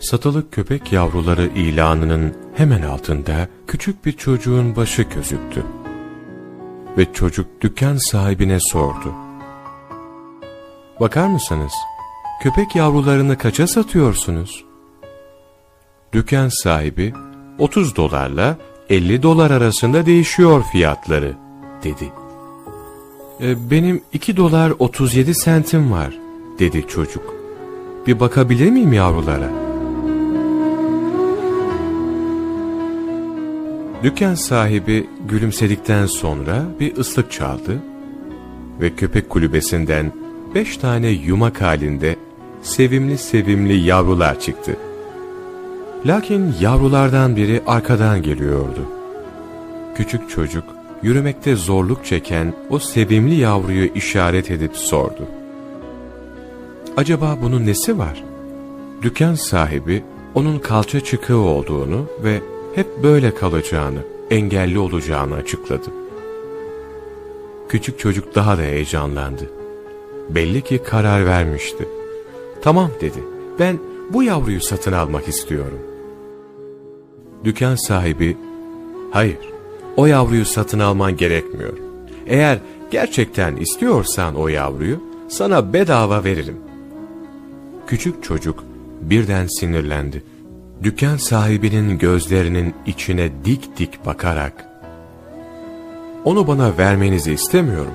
Satılık köpek yavruları ilanının hemen altında küçük bir çocuğun başı gözüktü. Ve çocuk dükkan sahibine sordu. Bakar mısınız? Köpek yavrularını kaça satıyorsunuz? Dükkan sahibi 30 dolarla 50 dolar arasında değişiyor fiyatları dedi. E, benim 2 dolar 37 sentim var dedi çocuk. Bir bakabilir miyim yavrulara? Dükkan sahibi gülümsedikten sonra bir ıslık çaldı ve köpek kulübesinden beş tane yumak halinde sevimli sevimli yavrular çıktı. Lakin yavrulardan biri arkadan geliyordu. Küçük çocuk yürümekte zorluk çeken o sevimli yavruyu işaret edip sordu. Acaba bunun nesi var? Dükkan sahibi onun kalça çıkığı olduğunu ve hep böyle kalacağını, engelli olacağını açıkladı. Küçük çocuk daha da heyecanlandı. Belli ki karar vermişti. Tamam dedi, ben bu yavruyu satın almak istiyorum. Dükkan sahibi, hayır, o yavruyu satın alman gerekmiyor. Eğer gerçekten istiyorsan o yavruyu, sana bedava veririm. Küçük çocuk birden sinirlendi. Dükkan sahibinin gözlerinin içine dik dik bakarak, onu bana vermenizi istemiyorum.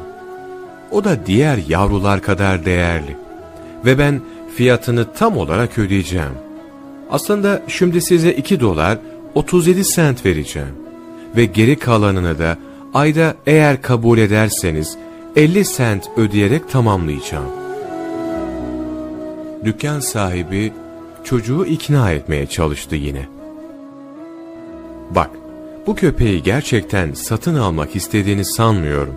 O da diğer yavrular kadar değerli ve ben fiyatını tam olarak ödeyeceğim. Aslında şimdi size 2 dolar 37 sent vereceğim ve geri kalanını da ayda eğer kabul ederseniz 50 sent ödeyerek tamamlayacağım. Dükkan sahibi çocuğu ikna etmeye çalıştı yine. Bak, bu köpeği gerçekten satın almak istediğini sanmıyorum.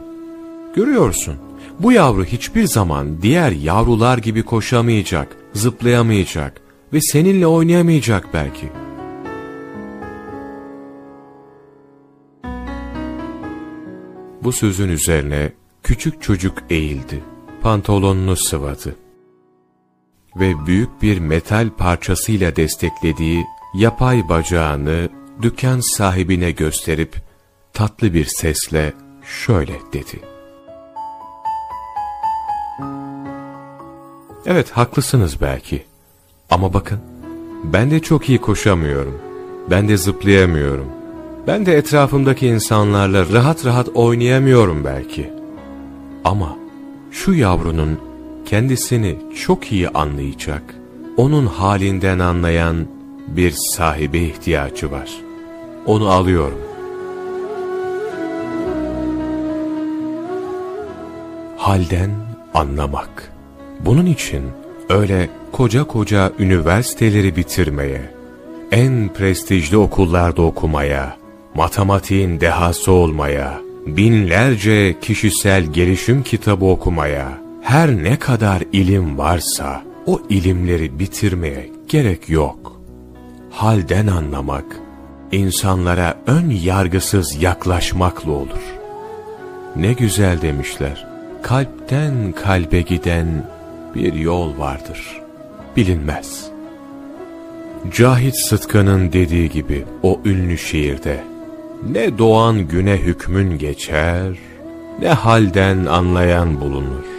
Görüyorsun, bu yavru hiçbir zaman diğer yavrular gibi koşamayacak, zıplayamayacak ve seninle oynayamayacak belki. Bu sözün üzerine küçük çocuk eğildi, pantolonunu sıvadı ve büyük bir metal parçasıyla desteklediği yapay bacağını dükkan sahibine gösterip tatlı bir sesle şöyle dedi. Evet haklısınız belki ama bakın ben de çok iyi koşamıyorum. Ben de zıplayamıyorum. Ben de etrafımdaki insanlarla rahat rahat oynayamıyorum belki. Ama şu yavrunun kendisini çok iyi anlayacak, onun halinden anlayan bir sahibe ihtiyacı var. Onu alıyorum. Halden anlamak. Bunun için öyle koca koca üniversiteleri bitirmeye, en prestijli okullarda okumaya, matematiğin dehası olmaya, binlerce kişisel gelişim kitabı okumaya, her ne kadar ilim varsa o ilimleri bitirmeye gerek yok. Halden anlamak, insanlara ön yargısız yaklaşmakla olur. Ne güzel demişler, kalpten kalbe giden bir yol vardır, bilinmez. Cahit Sıtkı'nın dediği gibi o ünlü şiirde, ne doğan güne hükmün geçer, ne halden anlayan bulunur.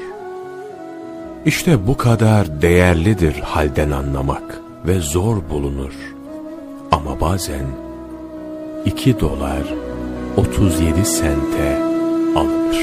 İşte bu kadar değerlidir halden anlamak ve zor bulunur. Ama bazen 2 dolar 37 sente alınır.